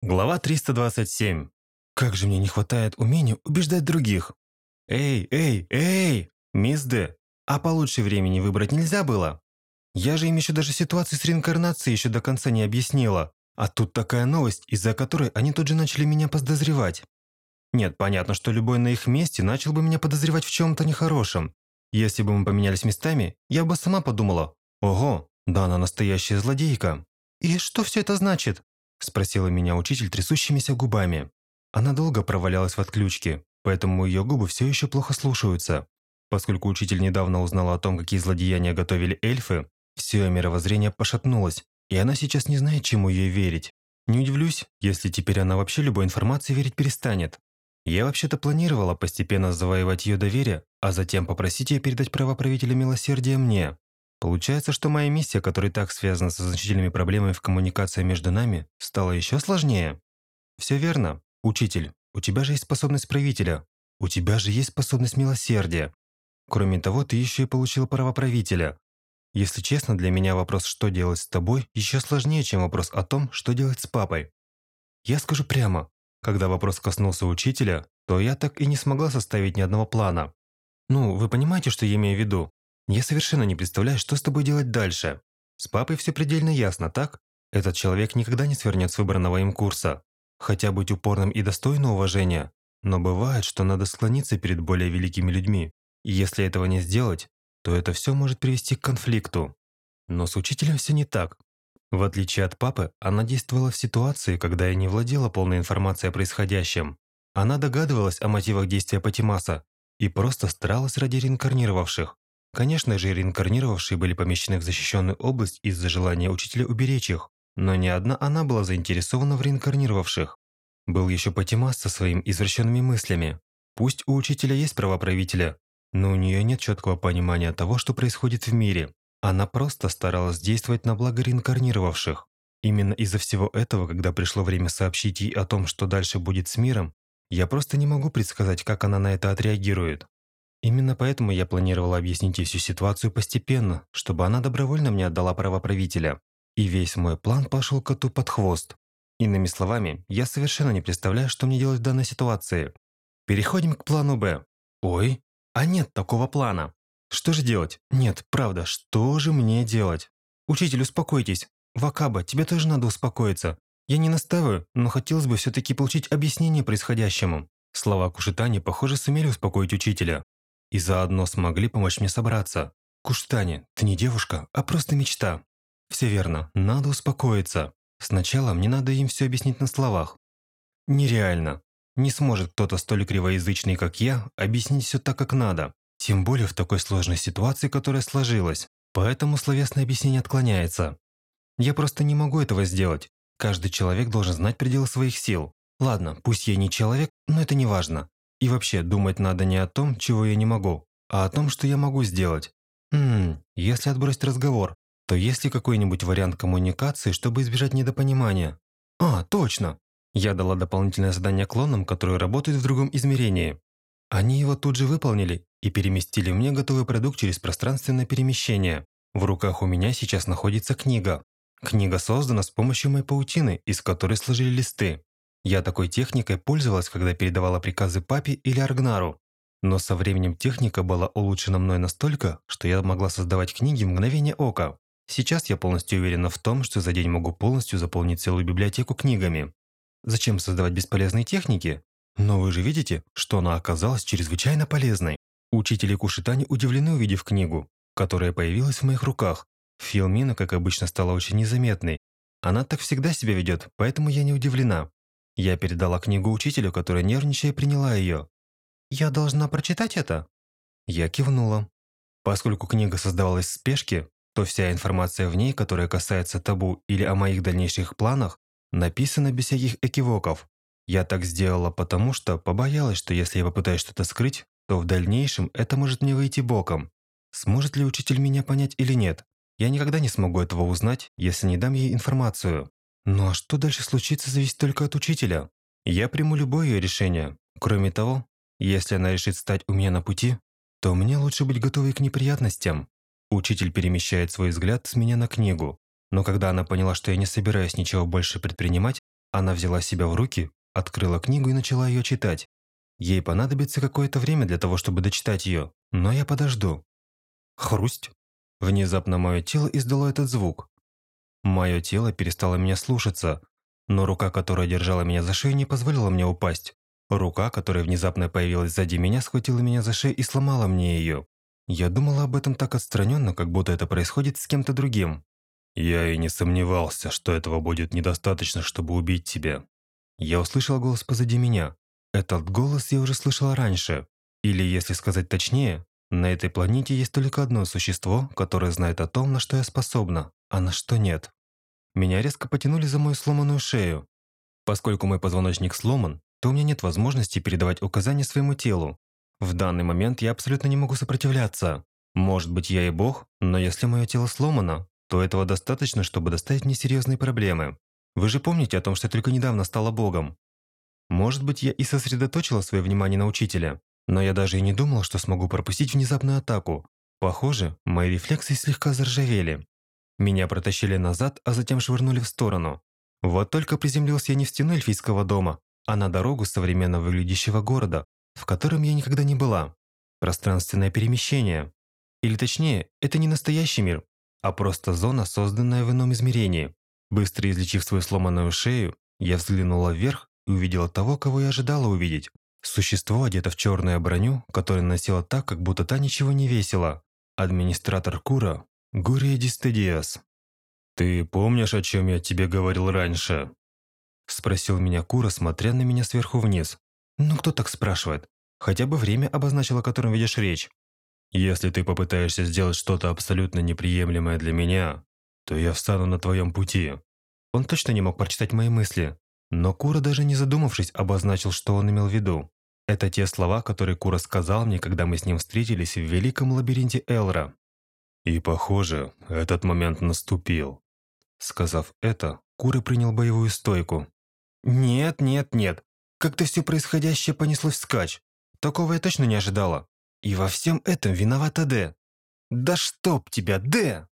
Глава 327. Как же мне не хватает умения убеждать других. Эй, эй, эй, мисс Д, а получше времени выбрать нельзя было? Я же им еще даже ситуацию с реинкарнацией еще до конца не объяснила. А тут такая новость, из-за которой они тут же начали меня подозревать. Нет, понятно, что любой на их месте начал бы меня подозревать в чем-то нехорошем. Если бы мы поменялись местами, я бы сама подумала, ого, да она настоящая злодейка. И что все это значит? Спросила меня учитель трясущимися губами. Она долго провалялась в отключке, поэтому ее губы все еще плохо слушаются. Поскольку учитель недавно узнала о том, какие злодеяния готовили эльфы, все ее мировоззрение пошатнулось, и она сейчас не знает, чему ей верить. Не удивлюсь, если теперь она вообще любой информации верить перестанет. Я вообще-то планировала постепенно завоевать ее доверие, а затем попросить ее передать право милосердия мне. Получается, что моя миссия, которая так связана со значительными проблемами в коммуникации между нами, стала еще сложнее. Все верно. Учитель, у тебя же есть способность правителя. У тебя же есть способность милосердия. Кроме того, ты еще и получил право правителя. Если честно, для меня вопрос, что делать с тобой, еще сложнее, чем вопрос о том, что делать с папой. Я скажу прямо, когда вопрос коснулся учителя, то я так и не смогла составить ни одного плана. Ну, вы понимаете, что я имею в виду? Я совершенно не представляю, что с тобой делать дальше. С папой все предельно ясно, так? Этот человек никогда не свернет с выбранного им курса. Хотя быть упорным и достойно уважения. Но бывает, что надо склониться перед более великими людьми. И если этого не сделать, то это все может привести к конфликту. Но с учителем все не так. В отличие от папы, она действовала в ситуации, когда я не владела полной информацией о происходящем. Она догадывалась о мотивах действия Патимаса и просто старалась ради реинкарнировавших. Конечно же, реинкарнировавшие были помещены в защищенную область из-за желания учителя уберечь их, но не одна она была заинтересована в реинкарнировавших. Был еще Патимас со своими извращенными мыслями. Пусть у учителя есть права правителя, но у нее нет четкого понимания того, что происходит в мире. Она просто старалась действовать на благо реинкарнировавших. Именно из-за всего этого, когда пришло время сообщить ей о том, что дальше будет с миром, я просто не могу предсказать, как она на это отреагирует. Именно поэтому я планировала объяснить ей всю ситуацию постепенно, чтобы она добровольно мне отдала право правителя. И весь мой план пошел коту под хвост. Иными словами, я совершенно не представляю, что мне делать в данной ситуации. Переходим к плану «Б». Ой, а нет такого плана. Что же делать? Нет, правда, что же мне делать? Учитель, успокойтесь. Вакаба, тебе тоже надо успокоиться. Я не настаиваю, но хотелось бы все-таки получить объяснение происходящему. Слова Кушитани, похоже, сумели успокоить учителя и заодно смогли помочь мне собраться. Куштани, ты не девушка, а просто мечта. Все верно, надо успокоиться. Сначала мне надо им все объяснить на словах. Нереально. Не сможет кто-то столь кривоязычный, как я, объяснить все так, как надо. Тем более в такой сложной ситуации, которая сложилась. Поэтому словесное объяснение отклоняется. Я просто не могу этого сделать. Каждый человек должен знать пределы своих сил. Ладно, пусть я не человек, но это не важно. И вообще, думать надо не о том, чего я не могу, а о том, что я могу сделать. Хм, если отбросить разговор, то есть ли какой-нибудь вариант коммуникации, чтобы избежать недопонимания? А, точно! Я дала дополнительное задание клонам, которые работают в другом измерении. Они его тут же выполнили и переместили мне готовый продукт через пространственное перемещение. В руках у меня сейчас находится книга. Книга создана с помощью моей паутины, из которой сложили листы. Я такой техникой пользовалась, когда передавала приказы папе или Аргнару. Но со временем техника была улучшена мной настолько, что я могла создавать книги в мгновение ока. Сейчас я полностью уверена в том, что за день могу полностью заполнить целую библиотеку книгами. Зачем создавать бесполезные техники? Но вы же видите, что она оказалась чрезвычайно полезной. Учители Кушитани удивлены, увидев книгу, которая появилась в моих руках. Филмина, как обычно, стала очень незаметной. Она так всегда себя ведет, поэтому я не удивлена. Я передала книгу учителю, который нервничая приняла ее. «Я должна прочитать это?» Я кивнула. Поскольку книга создавалась в спешке, то вся информация в ней, которая касается табу или о моих дальнейших планах, написана без всяких экивоков. Я так сделала потому, что побоялась, что если я попытаюсь что-то скрыть, то в дальнейшем это может мне выйти боком. Сможет ли учитель меня понять или нет? Я никогда не смогу этого узнать, если не дам ей информацию. Ну а что дальше случится, зависит только от учителя. Я приму любое ее решение. Кроме того, если она решит стать у меня на пути, то мне лучше быть готовой к неприятностям. Учитель перемещает свой взгляд с меня на книгу. Но когда она поняла, что я не собираюсь ничего больше предпринимать, Она взяла себя в руки, открыла книгу и начала ее читать. Ей понадобится какое-то время для того, чтобы дочитать ее, но я подожду. Хрусть. Внезапно мое тело издало этот звук. Мое тело перестало меня слушаться, но рука, которая держала меня за шею, не позволила мне упасть. Рука, которая внезапно появилась сзади меня, схватила меня за шею и сломала мне ее. Я думала об этом так отстраненно, как будто это происходит с кем-то другим. Я и не сомневался, что этого будет недостаточно, чтобы убить тебя. Я услышал голос позади меня. Этот голос я уже слышал раньше. Или, если сказать точнее, на этой планете есть только одно существо, которое знает о том, на что я способна, а на что нет. Меня резко потянули за мою сломанную шею. Поскольку мой позвоночник сломан, то у меня нет возможности передавать указания своему телу. В данный момент я абсолютно не могу сопротивляться. Может быть, я и бог, но если мое тело сломано, то этого достаточно, чтобы доставить мне серьезные проблемы. Вы же помните о том, что я только недавно стала богом. Может быть, я и сосредоточила свое внимание на учителе, но я даже и не думала, что смогу пропустить внезапную атаку. Похоже, мои рефлексы слегка заржавели. Меня протащили назад, а затем швырнули в сторону. Вот только приземлился я не в стену эльфийского дома, а на дорогу современно выглядящего города, в котором я никогда не была. Пространственное перемещение. Или точнее, это не настоящий мир, а просто зона, созданная в ином измерении. Быстро излечив свою сломанную шею, я взглянула вверх и увидела того, кого я ожидала увидеть. Существо, одето в черную броню, которое носило так, как будто та ничего не весила. Администратор Кура Гурия Дистедиас. «Ты помнишь, о чем я тебе говорил раньше?» Спросил меня Кура, смотря на меня сверху вниз. «Ну кто так спрашивает? Хотя бы время обозначил, о котором ведешь речь. Если ты попытаешься сделать что-то абсолютно неприемлемое для меня, то я встану на твоем пути». Он точно не мог прочитать мои мысли, но Кура, даже не задумавшись, обозначил, что он имел в виду. Это те слова, которые Кура сказал мне, когда мы с ним встретились в великом лабиринте Элра. И, похоже, этот момент наступил. Сказав это, Кура принял боевую стойку. «Нет, нет, нет. Как-то все происходящее понеслось вскачь. Такого я точно не ожидала. И во всем этом виновата Д. Да чтоб тебя, Д!